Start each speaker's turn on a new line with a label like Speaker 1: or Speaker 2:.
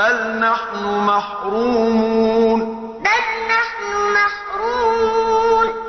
Speaker 1: بَلْ نَحْنُ مَحْرُومُونَ